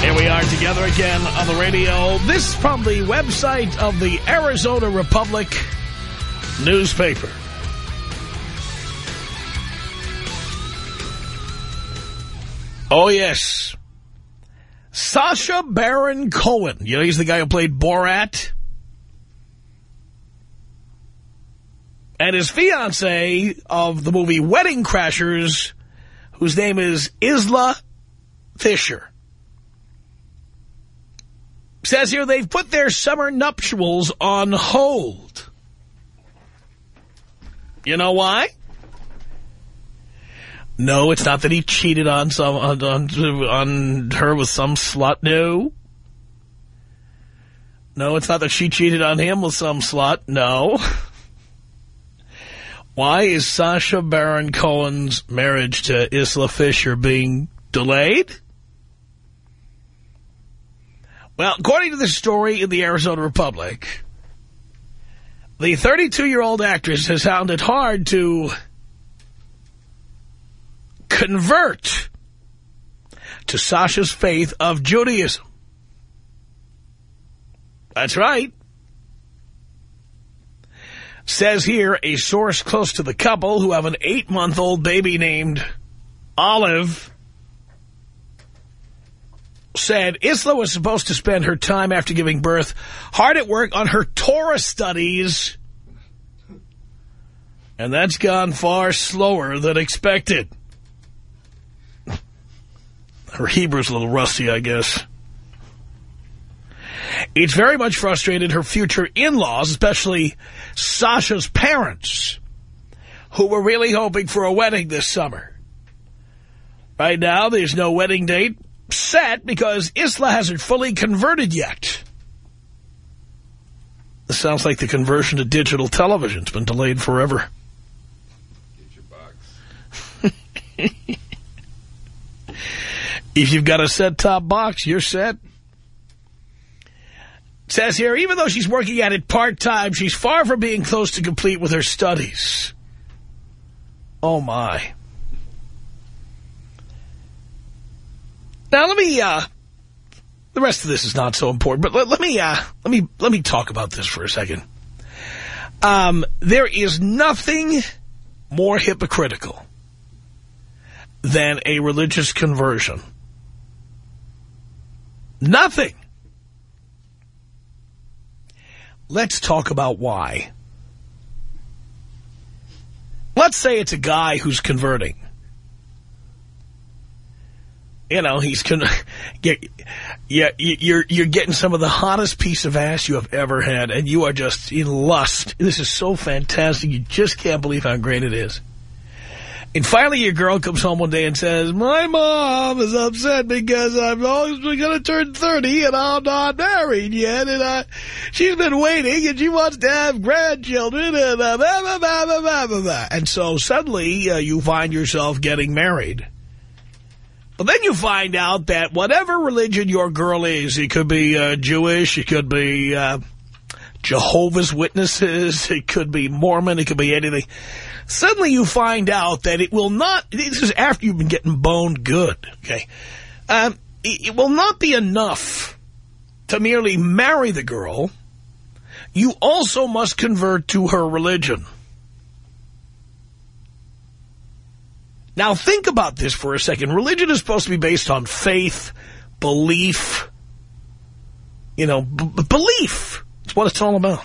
Here we are together again on the radio. This from the website of the Arizona Republic newspaper. Oh, yes. Sacha Baron Cohen. You know, he's the guy who played Borat. And his fiancée of the movie Wedding Crashers, whose name is Isla Fisher. Says here they've put their summer nuptials on hold. You know why? No, it's not that he cheated on some on, on, on her with some slut. No. No, it's not that she cheated on him with some slut. No. Why is Sacha Baron Cohen's marriage to Isla Fisher being delayed? Well, according to the story in the Arizona Republic, the 32-year-old actress has found it hard to convert to Sacha's faith of Judaism. That's right. Says here, a source close to the couple who have an eight-month-old baby named Olive said Isla was supposed to spend her time after giving birth hard at work on her Torah studies. And that's gone far slower than expected. Her Hebrew's a little rusty, I guess. It's very much frustrated her future in-laws, especially Sacha's parents, who were really hoping for a wedding this summer. Right now, there's no wedding date set because Isla hasn't fully converted yet. This sounds like the conversion to digital television. It's been delayed forever. Get your box. If you've got a set-top box, you're set. It says here, even though she's working at it part-time, she's far from being close to complete with her studies. Oh, my. Now, let me, uh, the rest of this is not so important, but let, let me, uh, let me, let me talk about this for a second. Um, there is nothing more hypocritical than a religious conversion. Nothing. Let's talk about why. Let's say it's a guy who's converting. You know, he's con get, yeah, you're you're getting some of the hottest piece of ass you have ever had, and you are just in lust. This is so fantastic. You just can't believe how great it is. And finally, your girl comes home one day and says, my mom is upset because I'm always going to turn 30 and I'm not married yet. And I, she's been waiting and she wants to have grandchildren and blah, blah, blah, blah, blah, blah, blah. And so suddenly uh, you find yourself getting married. But then you find out that whatever religion your girl is, it could be uh, Jewish, it could be uh, Jehovah's Witnesses, it could be Mormon, it could be anything suddenly you find out that it will not, this is after you've been getting boned good, okay, um, it, it will not be enough to merely marry the girl. You also must convert to her religion. Now think about this for a second. Religion is supposed to be based on faith, belief, You know, belief. It's what it's all about.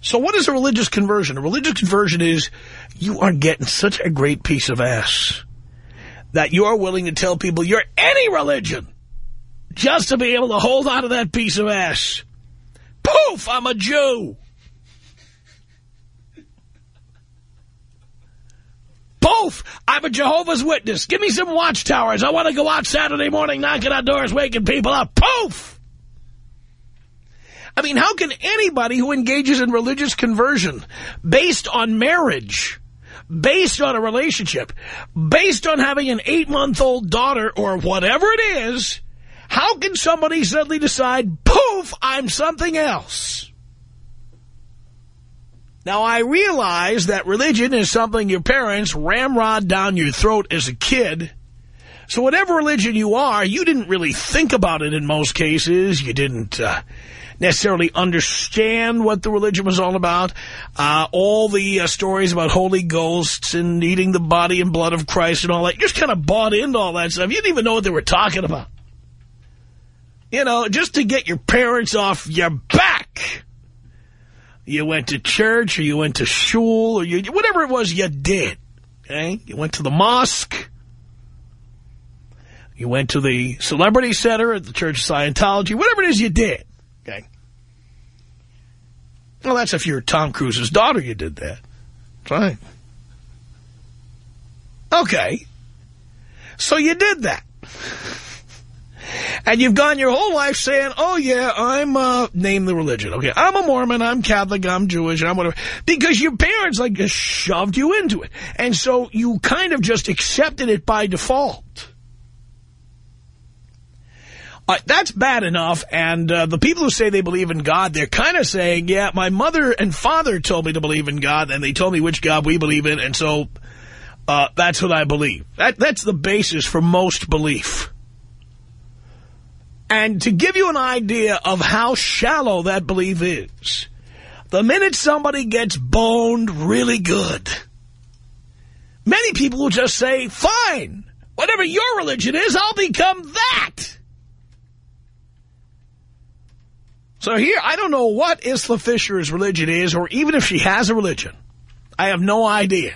So what is a religious conversion? A religious conversion is you are getting such a great piece of ass that you are willing to tell people you're any religion just to be able to hold on to that piece of ass. Poof, I'm a Jew. Poof, I'm a Jehovah's Witness. Give me some watchtowers. I want to go out Saturday morning knocking on doors, waking people up. Poof! I mean, how can anybody who engages in religious conversion based on marriage, based on a relationship, based on having an eight-month-old daughter or whatever it is, how can somebody suddenly decide, poof, I'm something else? Now, I realize that religion is something your parents ramrod down your throat as a kid. So whatever religion you are, you didn't really think about it in most cases. You didn't uh, necessarily understand what the religion was all about. Uh, all the uh, stories about holy ghosts and eating the body and blood of Christ and all that. You just kind of bought into all that stuff. You didn't even know what they were talking about. You know, just to get your parents off your back. You went to church or you went to shul or you, whatever it was you did. Okay? You went to the mosque. You went to the Celebrity Center at the Church of Scientology. Whatever it is you did. Okay? Well, that's if you're Tom Cruise's daughter you did that. That's right. Okay. So you did that. And you've gone your whole life saying, oh, yeah, I'm, uh, name the religion. Okay, I'm a Mormon, I'm Catholic, I'm Jewish, I'm whatever. Because your parents, like, just shoved you into it. And so you kind of just accepted it by default. Uh, that's bad enough, and uh, the people who say they believe in God, they're kind of saying, yeah, my mother and father told me to believe in God, and they told me which God we believe in, and so uh, that's what I believe. That, that's the basis for most belief. And to give you an idea of how shallow that belief is, the minute somebody gets boned really good, many people will just say, fine, whatever your religion is, I'll become that. So here, I don't know what Isla Fisher's religion is, or even if she has a religion. I have no idea.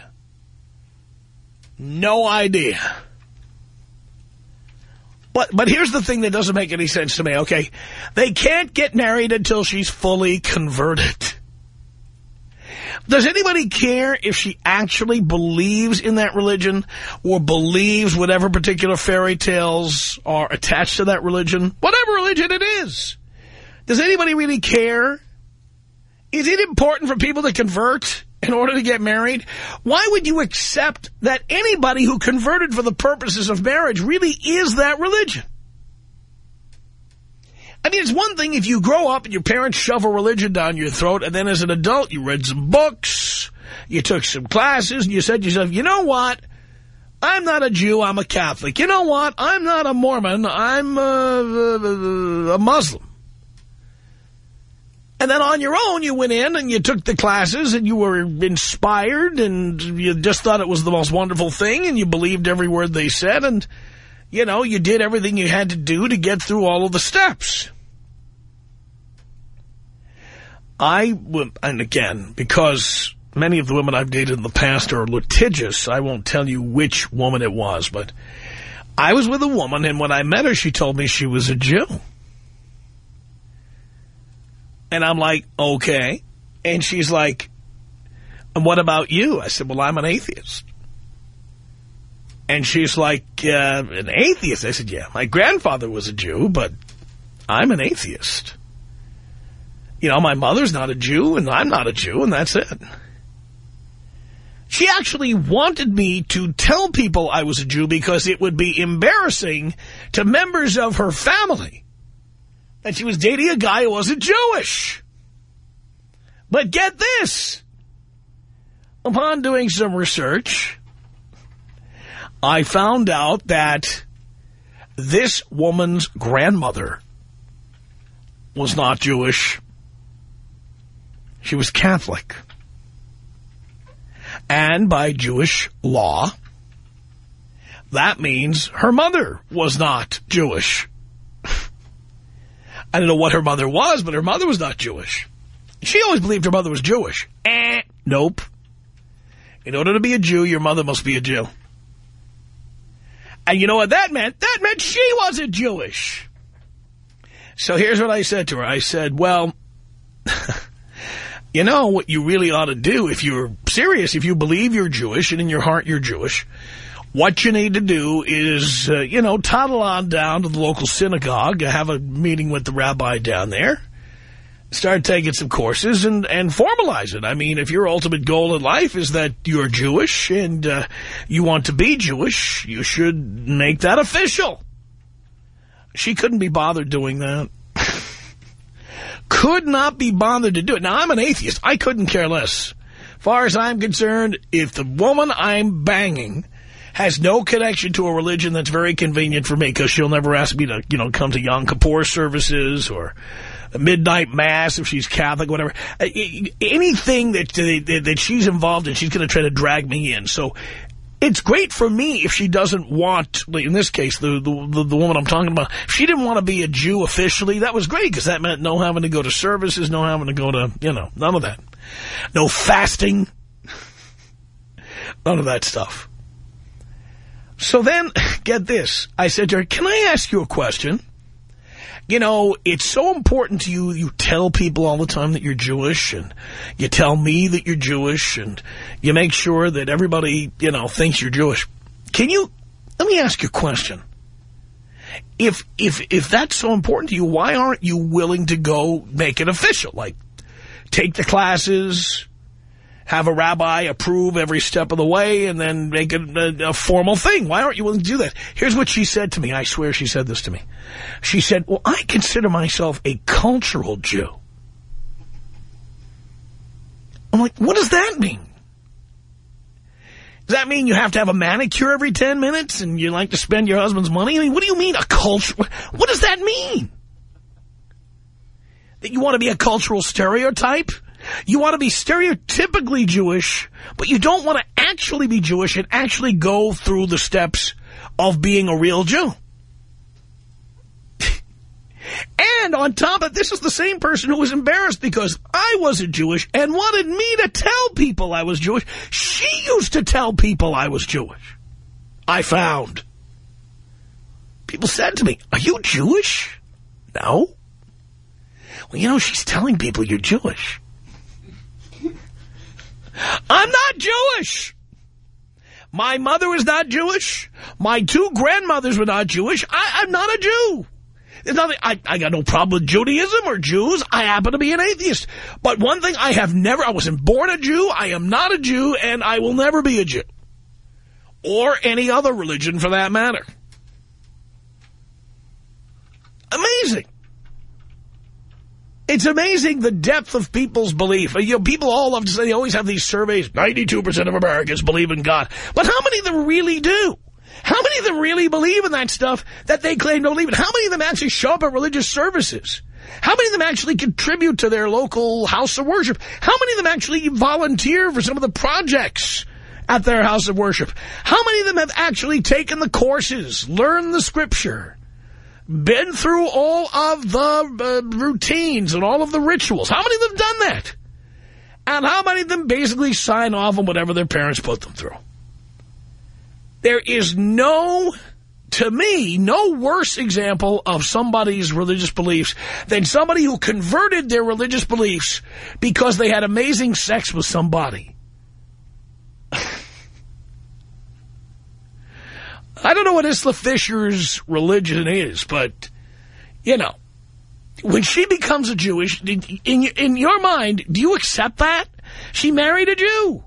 No idea. But but here's the thing that doesn't make any sense to me, okay? They can't get married until she's fully converted. Does anybody care if she actually believes in that religion or believes whatever particular fairy tales are attached to that religion? Whatever religion it is. Does anybody really care? Is it important for people to convert in order to get married? Why would you accept that anybody who converted for the purposes of marriage really is that religion? I mean, it's one thing if you grow up and your parents shove a religion down your throat, and then as an adult you read some books, you took some classes, and you said to yourself, you know what? I'm not a Jew, I'm a Catholic. You know what? I'm not a Mormon, I'm a, a Muslim. And then on your own, you went in and you took the classes and you were inspired and you just thought it was the most wonderful thing and you believed every word they said and, you know, you did everything you had to do to get through all of the steps. I, and again, because many of the women I've dated in the past are litigious, I won't tell you which woman it was, but I was with a woman and when I met her, she told me she was a Jew. And I'm like, okay. And she's like, and what about you? I said, well, I'm an atheist. And she's like, uh, an atheist? I said, yeah, my grandfather was a Jew, but I'm an atheist. You know, my mother's not a Jew, and I'm not a Jew, and that's it. She actually wanted me to tell people I was a Jew because it would be embarrassing to members of her family and she was dating a guy who wasn't Jewish. But get this. Upon doing some research, I found out that this woman's grandmother was not Jewish. She was Catholic. And by Jewish law, that means her mother was not Jewish. I don't know what her mother was, but her mother was not Jewish. She always believed her mother was Jewish. Eh, nope. In order to be a Jew, your mother must be a Jew. And you know what that meant? That meant she wasn't Jewish. So here's what I said to her. I said, well, you know what you really ought to do if you're serious, if you believe you're Jewish and in your heart you're Jewish, what you need to do is, uh, you know, toddle on down to the local synagogue, have a meeting with the rabbi down there, start taking some courses and, and formalize it. I mean, if your ultimate goal in life is that you're Jewish and uh, you want to be Jewish, you should make that official. She couldn't be bothered doing that. Could not be bothered to do it. Now, I'm an atheist. I couldn't care less. Far as I'm concerned, if the woman I'm banging has no connection to a religion that's very convenient for me because she'll never ask me to, you know, come to Yom Kippur services or midnight mass if she's Catholic, whatever. Anything that, that, that she's involved in, she's going to try to drag me in. So it's great for me if she doesn't want, in this case, the, the, the woman I'm talking about, if she didn't want to be a Jew officially, that was great because that meant no having to go to services, no having to go to, you know, none of that. No fasting. None of that stuff. So then, get this. I said to her, can I ask you a question? You know, it's so important to you, you tell people all the time that you're Jewish, and you tell me that you're Jewish, and you make sure that everybody, you know, thinks you're Jewish. Can you, let me ask you a question. If, if, if that's so important to you, why aren't you willing to go make it official? Like, take the classes, have a rabbi approve every step of the way and then make it a, a, formal thing. Why aren't you willing to do that? Here's what she said to me. I swear she said this to me. She said, well, I consider myself a cultural Jew. I'm like, what does that mean? Does that mean you have to have a manicure every 10 minutes and you like to spend your husband's money? I mean, what do you mean a culture? What does that mean? That you want to be a cultural stereotype? You want to be stereotypically Jewish, but you don't want to actually be Jewish and actually go through the steps of being a real Jew. and on top of this is the same person who was embarrassed because I wasn't Jewish and wanted me to tell people I was Jewish. She used to tell people I was Jewish. I found. People said to me, are you Jewish? No. Well, you know, she's telling people you're Jewish. I'm not Jewish. My mother was not Jewish. My two grandmothers were not Jewish. I, am not a Jew. There's nothing, I, I got no problem with Judaism or Jews. I happen to be an atheist. But one thing I have never, I wasn't born a Jew. I am not a Jew, and I will never be a Jew. Or any other religion for that matter. Amazing. It's amazing the depth of people's belief. You know, people all love to say they always have these surveys. 92% of Americans believe in God. But how many of them really do? How many of them really believe in that stuff that they claim don't believe in? How many of them actually show up at religious services? How many of them actually contribute to their local house of worship? How many of them actually volunteer for some of the projects at their house of worship? How many of them have actually taken the courses, learned the scripture? Been through all of the uh, routines and all of the rituals. How many of them done that? And how many of them basically sign off on whatever their parents put them through? There is no, to me, no worse example of somebody's religious beliefs than somebody who converted their religious beliefs because they had amazing sex with somebody. I don't know what Isla Fisher's religion is, but, you know, when she becomes a Jewish, in, in your mind, do you accept that? She married a Jew.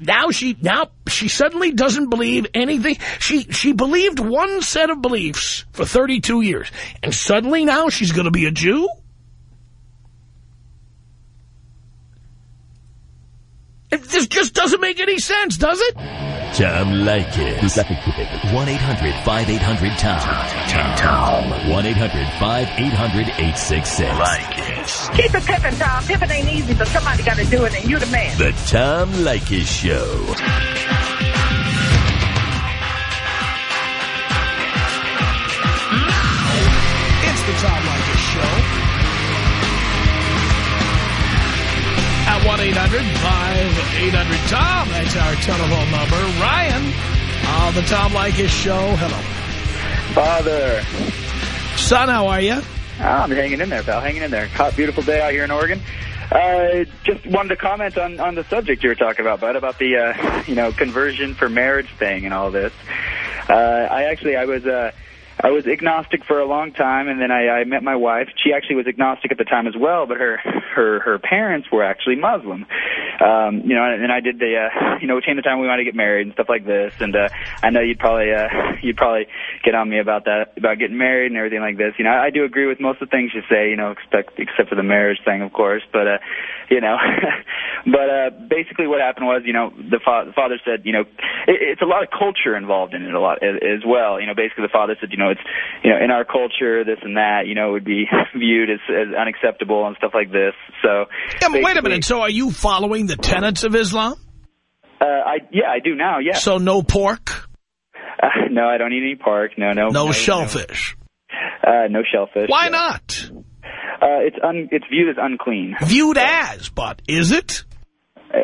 Now she now she suddenly doesn't believe anything. She she believed one set of beliefs for 32 years, and suddenly now she's going to be a Jew? This just doesn't make any sense, does it? Tom Leykis. 1-800-5800-TOM. Tom. 1-800-5800-866. Leykis. Keep it pippin', Tom. Pippin' ain't easy, but somebody got to do it, and you're the man. The Tom Leykis Show. 1-800-5800-TOM. That's our telephone number. Ryan on the Tom Leykis show. Hello. Father. Son, how are you? I'm hanging in there, pal. Hanging in there. Hot, beautiful day out here in Oregon. Uh, just wanted to comment on, on the subject you were talking about, bud, about the, uh, you know, conversion for marriage thing and all this. Uh, I actually, I was, uh, I was agnostic for a long time, and then I, I met my wife. She actually was agnostic at the time as well, but her her her parents were actually Muslim. Um, you know, and and I did the uh, you know, came the time we wanted to get married and stuff like this. And uh, I know you'd probably uh, you'd probably get on me about that about getting married and everything like this. You know, I, I do agree with most of the things you say. You know, except except for the marriage thing, of course. But uh, you know, but uh, basically what happened was, you know, the, fa- the father said, you know, it, it's a lot of culture involved in it a lot as, as well. You know, basically the father said, you know, it's you know, in our culture, this and that, you know, would be viewed as, as unacceptable and stuff like this. So, yeah, but wait a minute. So, are you following the tenets of Islam? Uh, I yeah, I do now. Yeah. So, no pork. Uh, no, I don't eat any pork. No, no. No, no shellfish. No, uh, no shellfish. Why yeah. not? Uh, it's un it's viewed as unclean. Viewed as, but is it? Uh,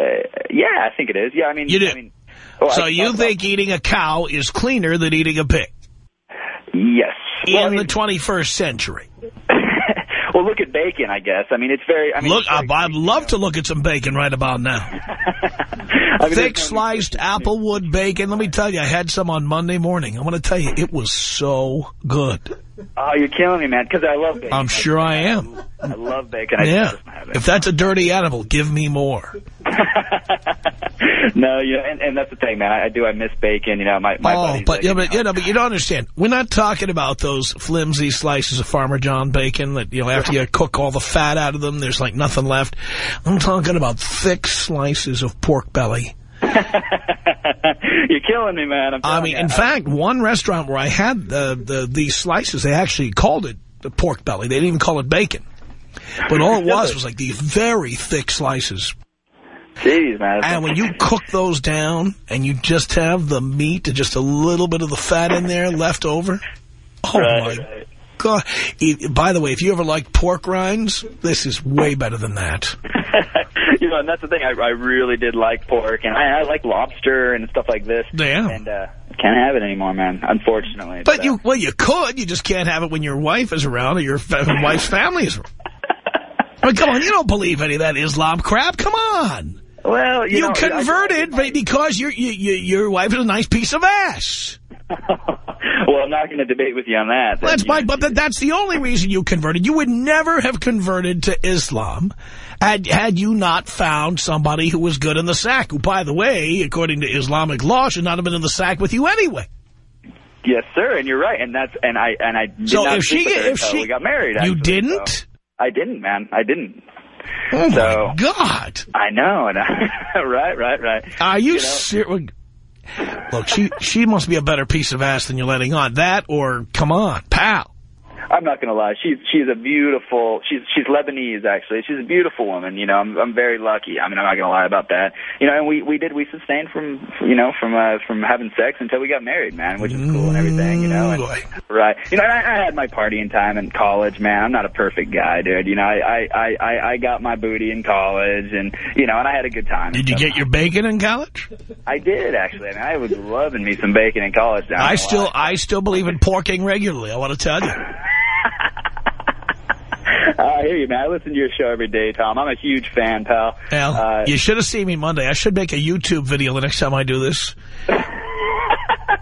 yeah, I think it is. Yeah, I mean, you do. I mean, oh, so you think eating a cow is cleaner than eating a pig? Yes. In well, I mean, the 21st century. well, look at bacon, I guess. I mean, it's very... I mean, look, very I'd love to look at some bacon right about now. I mean, Thick sliced applewood bacon. Let me tell you, I had some on Monday morning. I want to tell you, it was so good. Oh, you're killing me, man, because I love bacon. I'm sure I am. I love bacon. I yeah. If that's a dirty animal, give me more. no, you know, and, and that's the thing, man. I, I do. I miss bacon. You know, my my. Oh, but like, yeah, but you know, but you don't understand. We're not talking about those flimsy slices of Farmer John bacon that you know after you cook all the fat out of them, there's like nothing left. I'm talking about thick slices of pork belly. You're killing me, man. i mean, you. in fact, one restaurant where I had the, the these slices, they actually called it the pork belly. They didn't even call it bacon. But all it was was like these very thick slices. Jeez, man. And when you cook those down and you just have the meat and just a little bit of the fat in there left over, oh, right, my right. God. By the way, if you ever like pork rinds, this is way better than that. you know, and that's the thing. I, I really did like pork, and I, I like lobster and stuff like this. Yeah. And uh, can't have it anymore, man, unfortunately. But, but you, well, you could. You just can't have it when your wife is around or your wife's family is around. I mean, come on, you don't believe any of that Islam crap. Come on. Well, you, you know, converted I, I, because your you, your wife is a nice piece of ass. well, I'm not going to debate with you on that. Well, that's my, but that's the only reason you converted. You would never have converted to Islam had had you not found somebody who was good in the sack. Who, by the way, according to Islamic law, should not have been in the sack with you anyway. Yes, sir, and you're right, and that's and I and I so if she if she we got married, you actually, didn't. So. I didn't, man. I didn't. Oh, so, my God. I know. And I, right, right, right. Are you, you know? serious? Look, she, she must be a better piece of ass than you're letting on. That or, come on, pal. I'm not going to lie. She's she's a beautiful. She's she's Lebanese actually. She's a beautiful woman. You know, I'm I'm very lucky. I mean, I'm not going to lie about that. You know, and we we did we sustained from you know from uh, from having sex until we got married, man, which is cool and everything. You know, and, right? You know, I, I had my partying time in college, man. I'm not a perfect guy, dude. You know, I I I I got my booty in college, and you know, and I had a good time. Did you get your bacon in college? I did actually. I mean, I was loving me some bacon in college. I still I still believe in porking regularly. I want to tell you. I hear you, man. I listen to your show every day, Tom. I'm a huge fan, pal. Uh, you should have seen me Monday. I should make a YouTube video the next time I do this.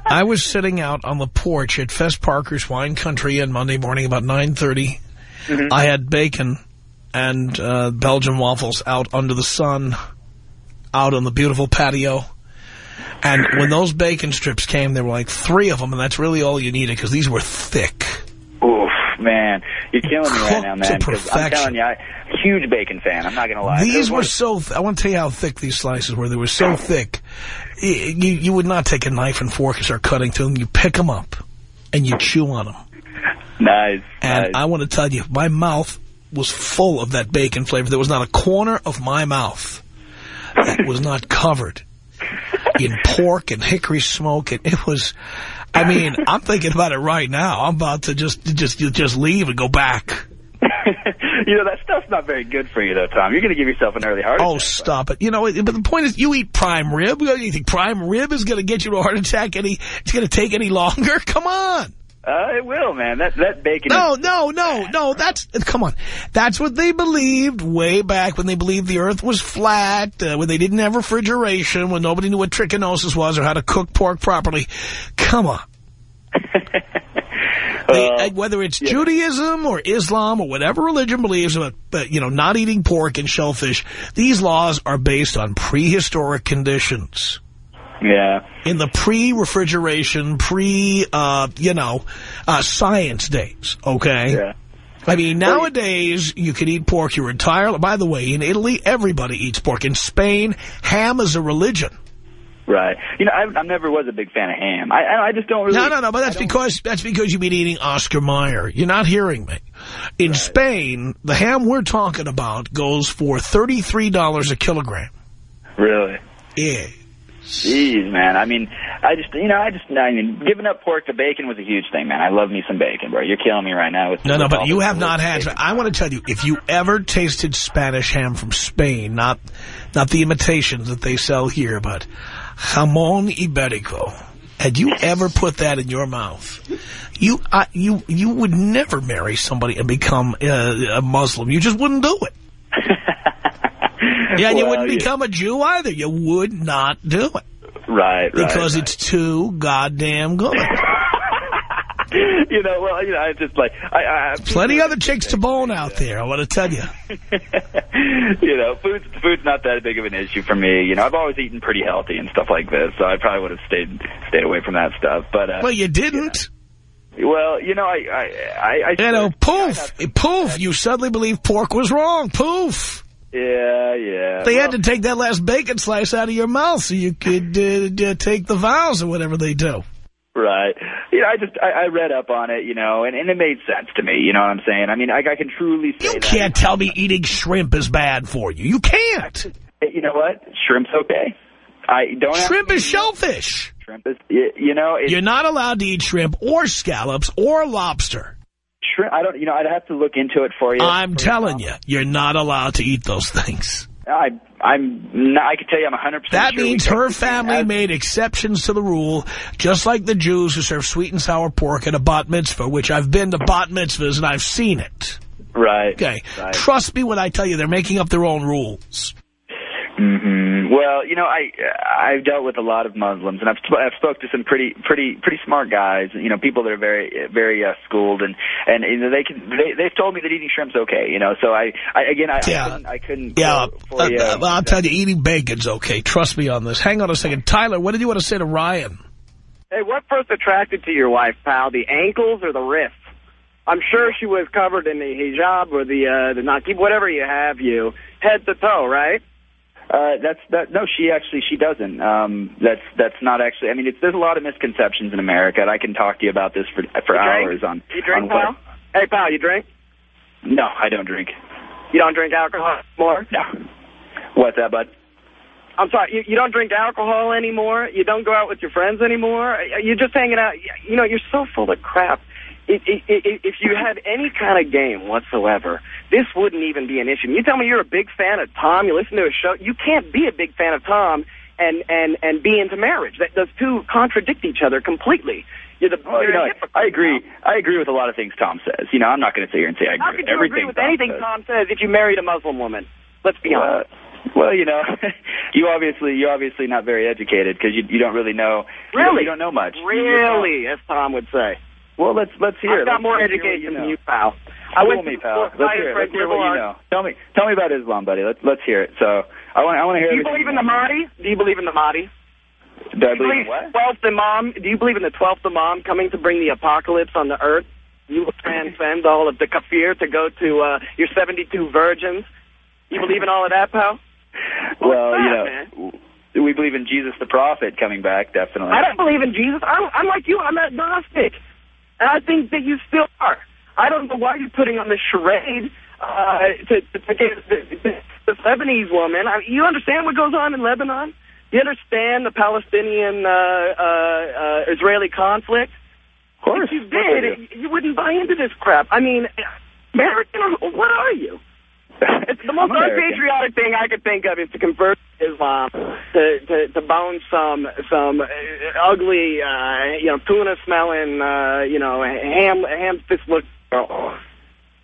I was sitting out on the porch at Fess Parker's Wine Country Inn Monday morning about 9.30. Mm -hmm. I had bacon and uh, Belgian waffles out under the sun, out on the beautiful patio. And when those bacon strips came, there were like three of them, and that's really all you needed because these were thick. Man. You're killing me right now, man. I'm telling you, I, huge bacon fan. I'm not going to lie. These were so, I want to tell you how thick these slices were. They were so thick. You, you would not take a knife and fork and start cutting to them. You pick them up and you chew on them. Nice. And nice. I want to tell you, my mouth was full of that bacon flavor. There was not a corner of my mouth that was not covered in pork and hickory smoke. And it was, I mean, I'm thinking about it right now. I'm about to just just just leave and go back. you know, that stuff's not very good for you, though, Tom. You're going to give yourself an early heart oh, attack. Oh, stop it. You know, but the point is, you eat prime rib. You think prime rib is going to get you to a heart attack any, it's going to take any longer? Come on. Uh, it will, man. That that bacon. No, is no, no, no. That's come on. That's what they believed way back when they believed the Earth was flat, uh, when they didn't have refrigeration, when nobody knew what trichinosis was or how to cook pork properly. Come on. They, Uh, whether it's Judaism or Islam or whatever religion believes about, but you know, not eating pork and shellfish, these laws are based on prehistoric conditions. Yeah. In the pre-refrigeration, pre, uh, you know, uh, science days, okay? Yeah. I mean, nowadays, you can eat pork your entire... By the way, in Italy, everybody eats pork. In Spain, ham is a religion. Right. You know, I, I never was a big fan of ham. I I I just don't really. No, no, no, but that's because that's because you've been eating Oscar Mayer. You're not hearing me. In Spain, the ham we're talking about goes for $33 a kilogram. Really. Yeah. Jeez, man. I mean, I just, you know, I just, I mean, giving up pork to bacon was a huge thing, man. I love me some bacon, bro. You're killing me right now. With No, no, but you have not had... I want to tell you, if you ever tasted Spanish ham from Spain, not not the imitations that they sell here, but jamón ibérico, had you ever put that in your mouth, you I, you you would never marry somebody and become uh, a Muslim. You just wouldn't do it. Yeah, and you wouldn't yeah. become a Jew either. You would not do it. Right, right. Because right. it's too goddamn good. you know, well, you know, I just like, I, I Plenty other chicks to bone out there, I want to tell you. you know, food's food's not that big of an issue for me. You know, I've always eaten pretty healthy and stuff like this, so I probably would have stayed stayed away from that stuff. But uh, Well, you didn't. well, you know, I I I, I You know, poof, poof, you suddenly believe pork was wrong. Poof. Yeah, yeah. They well, had to take that last bacon slice out of your mouth so you could uh, take the vows or whatever they do. Right. You know, I just I, I read up on it, you know, and, and it made sense to me. You know what I'm saying? I mean, I, I can truly say You can't tell me eating shrimp is bad for you. You can't. You know what? Shrimp's okay. I don't. Shrimp is shellfish. Shrimp is. You, you know, You're not allowed to eat shrimp or scallops or lobster. Shrimp. I don't. You know, I'd have to look into it for you. I'm telling you, you're not allowed to eat those things. I I'm not, I can tell you I'm 100 percent That sure means her family made exceptions to the rule, just like the Jews who serve sweet and sour pork at a bat mitzvah, which I've been to bat mitzvahs and I've seen it. right. Okay. Right. Trust me when I tell you they're making up their own rules. Hmm Well, you know, I I've dealt with a lot of Muslims, and I've sp- I've spoke to some pretty pretty pretty smart guys. You know, people that are very very uh, schooled, and and you know, they can they they've told me that eating shrimp's okay. You know, so I, I again I, Yeah. I couldn't I couldn't Yeah, quote for uh, you. uh, I'll tell you, eating bacon's okay. Trust me on this. Hang on a second. Tyler, what did you want to say to Ryan? Hey, what first attracted to your wife, pal? The ankles or the wrists? I'm sure she was covered in the hijab or the uh, the niqab, whatever you have, you head to toe, right? Uh, that's that. No, she actually she doesn't. Um, that's that's not actually. I mean, it's, there's a lot of misconceptions in America, and I can talk to you about this for for You hours drink? on. You drink, on what- pal? Hey, pal, you drink? No, I don't drink. You don't drink alcohol anymore? No. What's that, bud? I'm sorry, you, you don't drink alcohol anymore? You don't go out with your friends anymore? You're just hanging out. You know, you're so full of crap. If, you had any kind of game whatsoever, this wouldn't even be an issue. You tell me you're a big fan of Tom, you listen to his show, you can't be a big fan of Tom and, and, and be into marriage. That Those two contradict each other completely. You're the, Well, you know, I agree. I agree with a lot of things Tom says. You know, I'm not going to sit here and say I agree How with you everything agree with Tom anything says. Tom says if you married a Muslim woman? Let's be honest. Well, well, you know, you obviously you're obviously not very educated because you you don't really know. you don't- Really? you don't know much. Really, as Tom would say. Well, let's let's hear. I've it. got Let's more education you know. than you, pal. I I went me, pal. Let's hear it. Let's hear what you know. Tell me, tell me about Islam, buddy. Let's let's hear it. So I want I want to hear. Do you believe in the Mahdi? Do you believe in the Mahdi? Do Do you believe in what? Twelfth Imam? Do you believe in the twelfth Imam coming to bring the apocalypse on the earth? You will transcend all of the kafir to go to uh, your 72 virgins. You believe in all of that, pal? Well, What's you know, man? we believe in Jesus the prophet coming back, definitely. I don't believe in Jesus. I'm, I'm like you. I'm agnostic. And I think that you still are. I don't know why you're putting on this charade uh, to, to, to get the, the, the Lebanese woman. I mean, you understand what goes on in Lebanon? You understand the Palestinian uh, uh, uh, Israeli conflict? of course. If you of course I do. did, you wouldn't buy into this crap. I mean, American, or what are you? It's the most unpatriotic thing I could think of is to convert Islam, to to, to bone some some uh, ugly, uh, you know, tuna smelling, uh, you know, ham ham fist look. girl.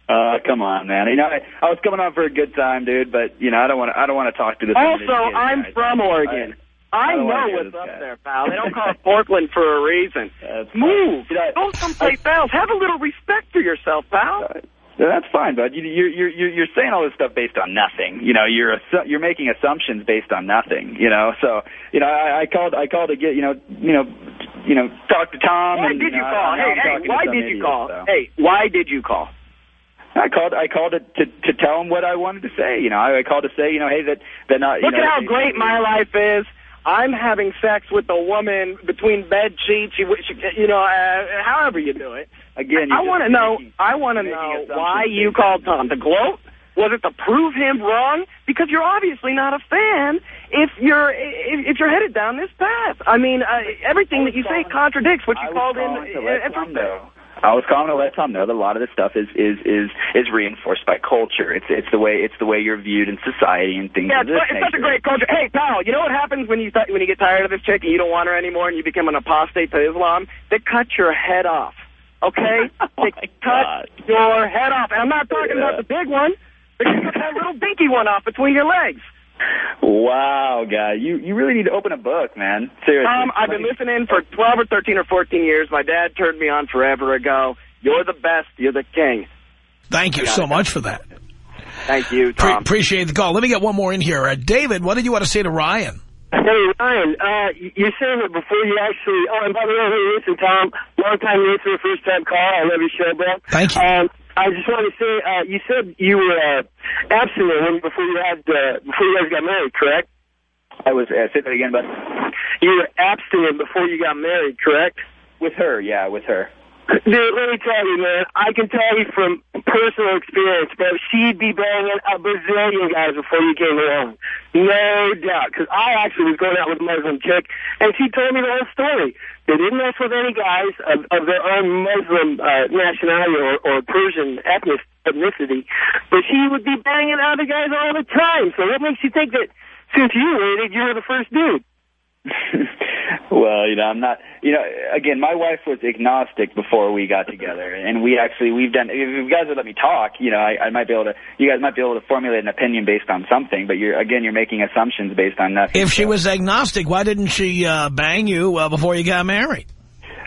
Uh, come on, man. You know, I, I was coming on for a good time, dude, but you know, I don't want to. I don't want to talk to this. Also, I'm from Oregon. I, I don't know what's up guy. there, pal. They don't call it Portland for a reason. That's. Move. Go someplace else. Have a little respect for yourself, pal. Uh, That's fine, bud. You, you're you're you're saying all this stuff based on nothing. You know, you're assu- you're making assumptions based on nothing. You know, so you know, I, I called I called to get you know you know you know talk to Tom. Why and, did you know, call? now Hey, hey, why did you call? so. Hey, why did you call? I called. I called to, to to tell him what I wanted to say. You know, I, I called to say, you know, hey, that that not. Look you know, at how they- great my life is. I'm having sex with a woman between bed sheets. You, you know, uh, however you do it. Again, I want to know. making- I want to know why you called Tom to gloat. Was it to prove him wrong? Because you're obviously not a fan. If you're if, if you're headed down this path, I mean, uh, everything that you say contradicts what I you was called in. calling to let at Tom first. know. I was calling to let Tom know that a lot of this stuff is is is is reinforced by culture. It's it's the way it's the way you're viewed in society and things Yeah, of it's, this it's such a great culture. Hey, pal, you know what happens when you when you get tired of this chick and you don't want her anymore and you become an apostate to Islam? They cut your head off. Okay? Oh, they cut God. your head off. And I'm not talking Yeah. about the big one. They cut that little dinky one off between your legs. Wow, guy, you you really need to open a book, man. Seriously. Tom, I've been listening for 12 or 13 or 14 years. My dad turned me on forever ago. You're the best. You're the king. Thank you so much for that. Thank you, Pre Tom. appreciate the call. Let me get one more in here. Uh, David, what did you want to say to Ryan? Hey, Ryan, uh, you're saying that before you actually... Oh, and by the way, hey, listen, Tom, long-time listener, first-time call. I love your show, bro. Thank you. Um, I just wanted to say, uh, you said you were uh, abstinent before you had uh, before you guys got married, correct? I was uh, say that again, but You were abstinent before you got married, correct? with her, yeah, with her. Dude, let me tell you, man, I can tell you from personal experience, bro, she'd be banging a bazillion guys before you came along. No doubt. Because I actually was going out with a Muslim chick, and she told me the whole story. They didn't mess with any guys of, of their own Muslim uh, nationality or, or Persian ethnic, ethnicity, but she would be banging other guys all the time. So what makes you think that since you waited, you were the first dude? well, you know, I'm not. You know, again, my wife was agnostic before we got together, and we actually we've done. If you guys would let me talk, you know, I, I might be able to. You guys might be able to formulate an opinion based on something, but you're again, you're making assumptions based on nothing. If she So- was agnostic, why didn't she uh, bang you uh, before you got married?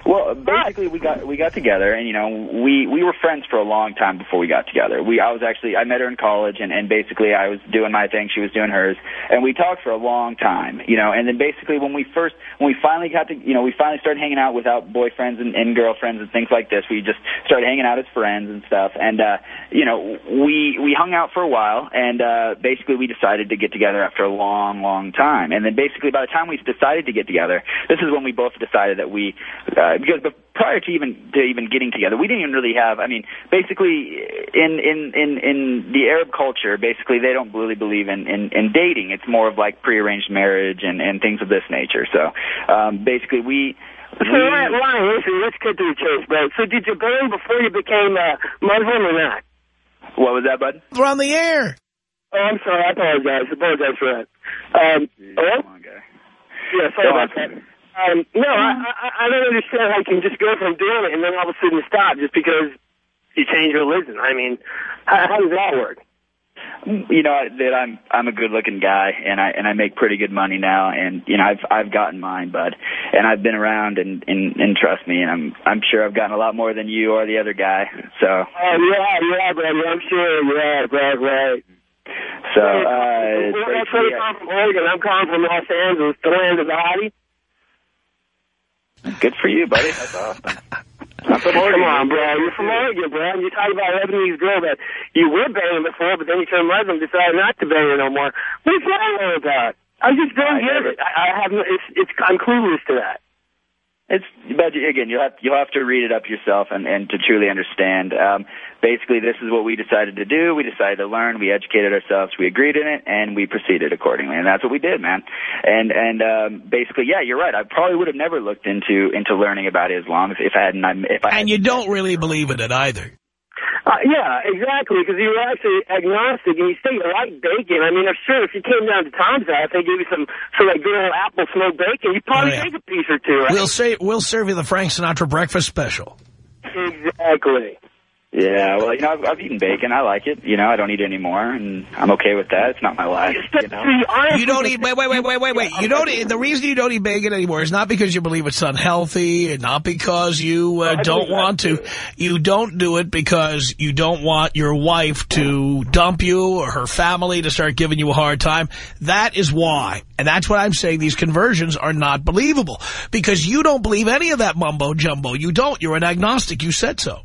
Well, basically, we got we got together, and you know, we we were friends for a long time before we got together. We I was actually I met her in college, and and basically I was doing my thing, she was doing hers, and we talked for a long time, you know. And then basically when we first when we finally got to you know we finally started hanging out without boyfriends and, and girlfriends and things like this. We just started hanging out as friends and stuff, and uh, you know we we hung out for a while, and uh, basically we decided to get together after a long long time. And then basically by the time we decided to get together, this is when we both decided that we uh, because but prior to even to even getting together, we didn't even really have. I mean, basically, in in in in the Arab culture, basically they don't really believe in in, in dating. It's more of like prearranged marriage and and things of this nature. So, um, basically, we. So, Ryan, Ryan, listen, let's get to the chase, bro. So did you bang before you became uh, Muslim or not? What was that, bud? We're on the air. Oh, I'm sorry. I apologize. I apologize for that. Um, hello? Come on, guy. Yeah, sorry Go on. that. Um, no, I, I, I don't understand how you can just go from doing it and then all of a sudden stop just because you change your religion. I mean, how, how does that work? you know that I'm I'm a good looking guy and I and I make pretty good money now and you know I've I've gotten mine bud and I've been around and and, and trust me and I'm I'm sure I've gotten a lot more than you or the other guy so Oh, yeah, yeah, brother. I'm sure. Yeah, right, right. so uh well, that's where basically, you come from Oregon. I'm calling from Los Angeles, the land of the hottie. Good for you buddy that's awesome I'm from Come Oregon. on, bro. You're from Oregon, bro. You're talking about a Lebanese girl that you were banging before, but then you turned Muslim, decided not to bang her no more. What's that all about? I just don't I get it. I, I have no, it's, it's, I'm clueless to that. It's but again, you'll have you'll have to read it up yourself and and to truly understand. Um, basically, this is what we decided to do. We decided to learn. We educated ourselves. We agreed in it, and we proceeded accordingly. And that's what we did, man. And and um, basically, yeah, you're right. I probably would have never looked into into learning about Islam if, if I hadn't. if I And you don't really believe in it either. Uh, yeah, exactly, because you were actually agnostic, and you say you like bacon. I mean, I'm sure if you came down to Tom's house, they gave you some, some like good old apple smoked bacon, you'd probably Oh, yeah. take a piece or two, right? We'll say we'll serve you the Frank Sinatra breakfast special. Exactly. Yeah, well, you know, I've, I've eaten bacon. I like it. You know, I don't eat it anymore, and I'm okay with that. It's not my life. You know? You don't eat. Wait, wait, wait, wait, wait, wait. You don't. Eat, the reason you don't eat bacon anymore is not because you believe it's unhealthy, and not because you uh, don't want to. You don't do it because you don't want your wife to dump you or her family to start giving you a hard time. That is why, and that's what I'm saying. These conversions are not believable because you don't believe any of that mumbo jumbo. You don't. You're an agnostic. You said so.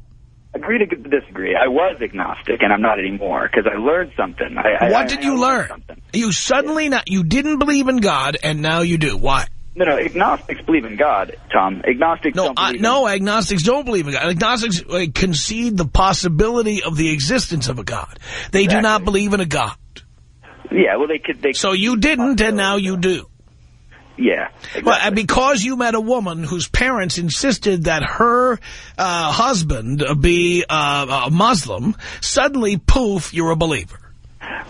Agree to disagree. I was agnostic, and I'm not anymore because I learned something. I, what I- did I you learn? something. You suddenly not. You didn't believe in God, and now you do. Why? No, no, agnostics believe in God, Tom. Agnostics No, uh, no, agnostics don't believe in God. Agnostics uh, concede the possibility of the existence of a God. They do not believe in a God. Yeah, well, they could... They So you didn't, and now you do. Yeah. Well, exactly. and because you met a woman whose parents insisted that her uh, husband be uh, a Muslim, suddenly, poof, you're a believer.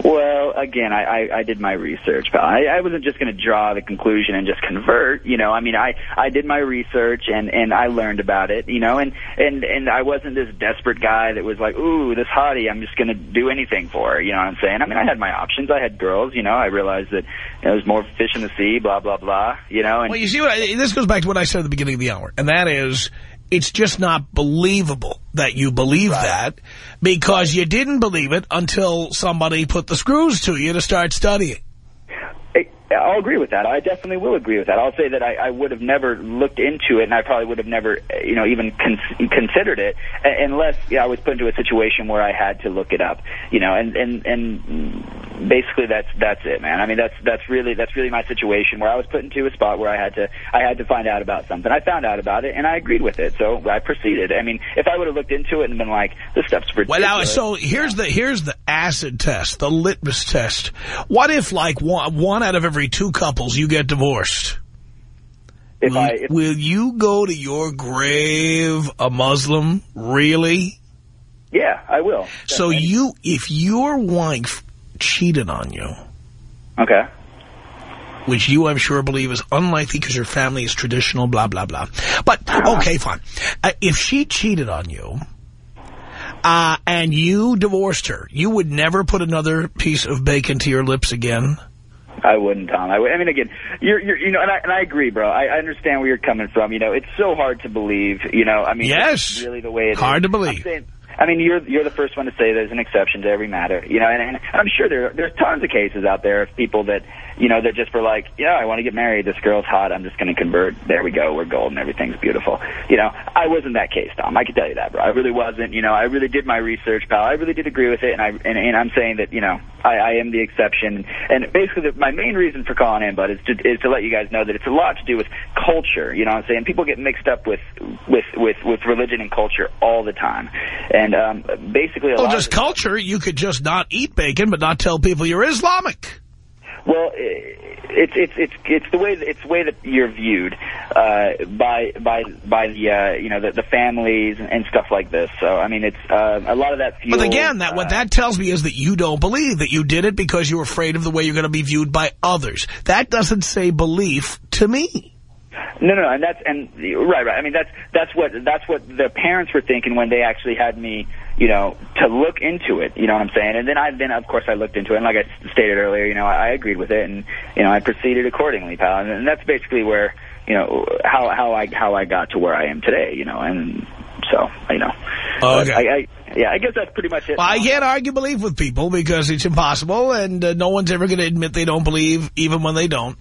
Well, again, I, I, I did my research, I, I wasn't just going to draw the conclusion and just convert. You know, I mean, I, I did my research and, and I learned about it. You know, and, and, and I wasn't this desperate guy that was like, ooh, this hottie, I'm just going to do anything for her. You know what I'm saying? I mean, I had my options. I had girls. You know, I realized that you know, there's more fish in the sea. Blah blah blah. You know, and Well, you see, what I, this goes back to what I said at the beginning of the hour, and that is, it's just not believable that you believe that because you didn't believe it until somebody put the screws to you to start studying. I- I'll agree with that. I definitely will agree with that. I'll say that I, I would have never looked into it, and I probably would have never, you know, even con- considered it unless yeah, I was put into a situation where I had to look it up. You know, and and and basically that's that's it, man. I mean, that's that's really that's really my situation where I was put into a spot where I had to I had to find out about something. I found out about it, and I agreed with it, so I proceeded. I mean, if I would have looked into it and been like, this stuff's Well, ridiculous. now, so here's the here's the acid test, the litmus test. What if, like, one, one out of every two couples you get divorced? if will, I if, will you go to your grave a Muslim? Really? yeah, I will. So you, if your wife cheated on you, okay. which you, I'm sure, believe is unlikely because your family is traditional, blah, blah, blah. But, okay, fine. Uh, if she cheated on you, uh, and you divorced her, you would never put another piece of bacon to your lips again? I wouldn't, Tom. I, would, I mean, again, you're, you're, you know, and I, and I agree, bro. I, I understand where you're coming from. You know, it's so hard to believe. You know, I mean, Yes. really the way it is. Hard to I'm believe. saying- I mean, you're you're the first one to say there's an exception to every matter, you know, and, and I'm sure there there's tons of cases out there of people that you know that just were like, yeah, I want to get married. This girl's hot. I'm just going to convert. There we go. We're golden. Everything's beautiful. You know, I wasn't that case, Tom. I can tell you that, bro. I really wasn't. You know, I really did my research, pal. I really did agree with it, and I and, and I'm saying that you know I, I am the exception. And basically, the, my main reason for calling in, bud, is to is to let you guys know that it's a lot to do with culture. You know what I'm saying? People get mixed up with with with with religion and culture all the time, and um, basically, a Well, lot just of culture. You could just not eat bacon, but not tell people you're Islamic. Well, it's it's it's it's the way that, it's the way that you're viewed uh, by by by the uh, you know the, the families and stuff like this. So I mean, it's uh, a lot of that. Fuels, But again, that what uh, that tells me is that you don't believe that you did it because you're afraid of the way you're going to be viewed by others. That doesn't say belief to me. No, no, and that's and right, right. I mean, that's that's what that's what the parents were thinking when they actually had me, you know, to look into it. You know what I'm saying? And then I then of course I looked into it, and like I stated earlier, you know, I, I agreed with it, and you know, I proceeded accordingly, pal. And, and that's basically where you know how how I how I got to where I am today. You know, and so you know, Okay. I, I, yeah, I guess that's pretty much it. Well, I can't argue belief with people because it's impossible, and uh, no one's ever going to admit they don't believe, even when they don't.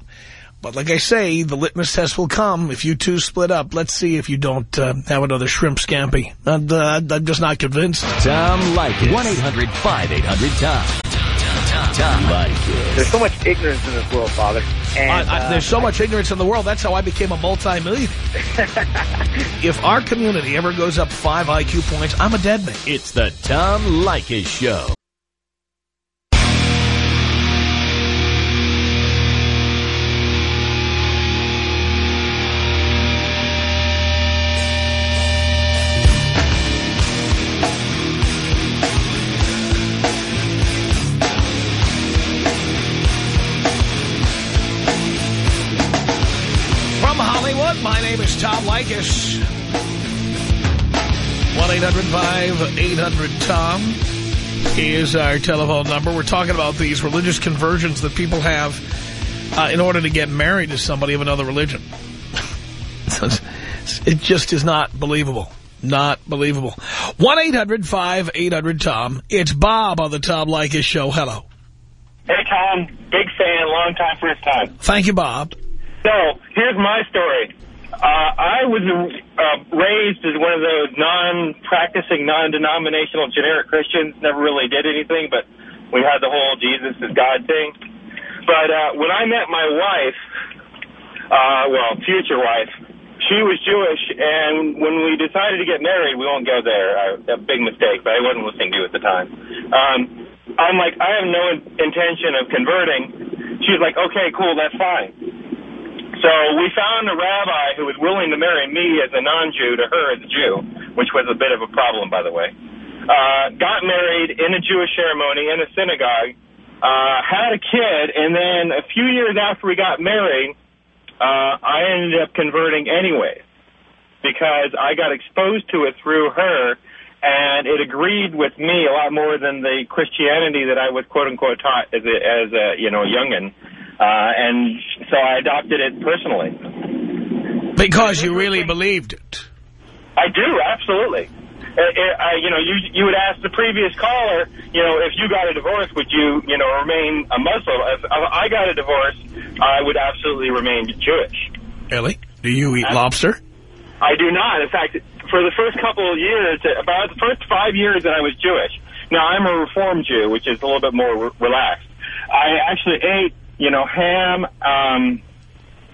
But like I say, the litmus test will come if you two split up. Let's see if you don't uh, have another shrimp scampi. And, uh, I'm just not convinced. Tom Leykis. 1-800-5800-TOM. Tom Leykis. There's so much ignorance in this world, Father. And, I, I, uh, there's so much ignorance in the world. That's how I became a multi-millionaire. if our community ever goes up five IQ points, I'm a dead man. It's the Tom Leykis Show. Tom Leykis. 1-800-5800-TOM is our telephone number. We're talking about these religious conversions that people have uh, in order to get married to somebody of another religion. it just is not believable. Not believable. 1-800-5800-TOM. It's Bob on the Tom Leykis Show. Hello. Hey, Tom. Big fan. Long time, first time. Thank you, Bob. So, here's my story. Uh, I was uh, raised as one of those non-practicing, non-denominational generic Christians. Never really did anything, but we had the whole Jesus is God thing. But uh, when I met my wife, uh, well, future wife, she was Jewish, and when we decided to get married, we won't go there. I, a big mistake, but I wasn't listening to you at the time. Um, I'm like, I have no intention of converting. She's like, okay, cool, that's fine. So we found a rabbi who was willing to marry me as a non-Jew to her as a Jew, which was a bit of a problem, by the way. Uh, got married in a Jewish ceremony in a synagogue, uh, had a kid, and then a few years after we got married, uh, I ended up converting anyways because I got exposed to it through her, and it agreed with me a lot more than the Christianity that I was quote unquote taught as a, as a you know youngin, Uh, and so I adopted it personally. Because you really believed it. I do absolutely. Uh, uh, I, you know, you you would ask the previous caller, you know, if you got a divorce, would you, you know, remain a Muslim? If I got a divorce, I would absolutely remain Jewish. Ellie, Do you eat lobster? I do not. In fact, for the first couple of years, uh, about the first five years that I was Jewish. Now, I'm a Reformed Jew, which is a little bit more re relaxed. I actually ate, you know, ham, um,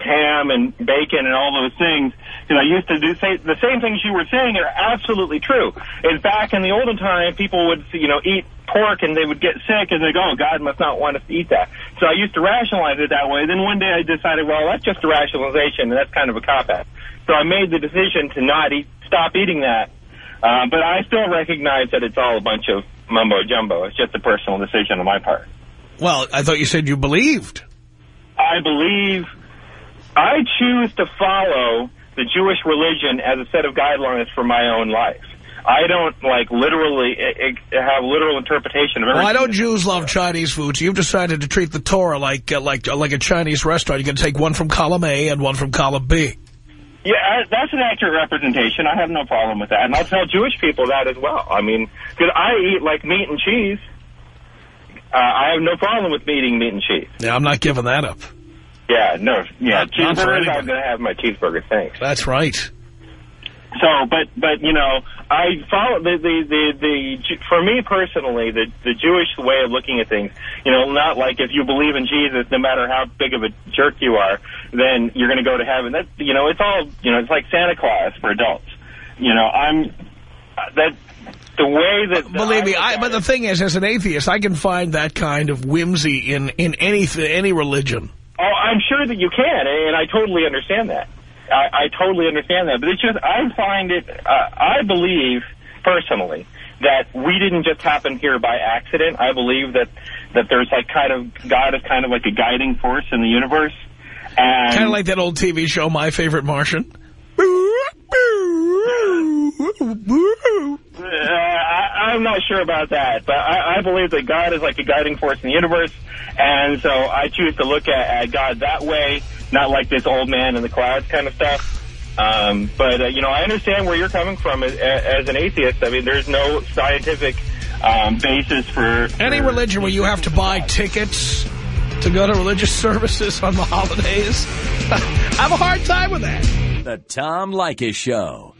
ham and bacon and all those things. Because I used to do say, the same things you were saying are absolutely true. Is back in the olden time, people would, you know, eat pork and they would get sick and they go, oh, God must not want us to eat that. So I used to rationalize it that way. Then one day I decided, well, that's just a rationalization and that's kind of a cop-out. So I made the decision to not eat, stop eating that. Uh, but I still recognize that it's all a bunch of mumbo-jumbo. It's just a personal decision on my part. Well, I thought you said you believed. I believe I choose to follow the Jewish religion as a set of guidelines for my own life. I don't, like, literally have literal interpretation of everything. Why don't Jews love Chinese food? So you've decided to treat the Torah like uh, like uh, like a Chinese restaurant. You're going to take one from column A and one from column B. Yeah, that's an accurate representation. I have no problem with that. And I'll tell Jewish people that as well. I mean, because I eat, like, meat and cheese. Uh, I have no problem with eating meat and cheese. Yeah, I'm not giving that up. Yeah, no, yeah, Not- not cheeseburgers, anybody. I'm going to have my cheeseburger, thanks. That's right. So, but, but, you know, I follow the, the, the, the, for me personally, the, the Jewish way of looking at things, you know, not like if you believe in Jesus, no matter how big of a jerk you are, then you're going to go to heaven. That, you know, it's all, you know, it's like Santa Claus for adults. You know, I'm, that, the way that... Believe me, I, but the thing is, as an atheist, I can find that kind of whimsy in in any any religion. Oh, I'm sure that you can, and I totally understand that. I, I totally understand that, but it's just I find it. Uh, I believe personally that we didn't just happen here by accident. I believe that that there's like kind of God is kind of like a guiding force in the universe, and Kind of like that old TV show, My Favorite Martian. Uh, I, I'm not sure about that, but I, I believe that God is like a guiding force in the universe, and so I choose to look at, at God that way, not like this old man in the clouds kind of stuff. Um, but, uh, you know, I understand where you're coming from as, as an atheist. I mean, there's no scientific um, basis for... Any for- religion where you have to buy tickets to go to religious services on the holidays, I have a hard time with that. The Tom Leykis Show.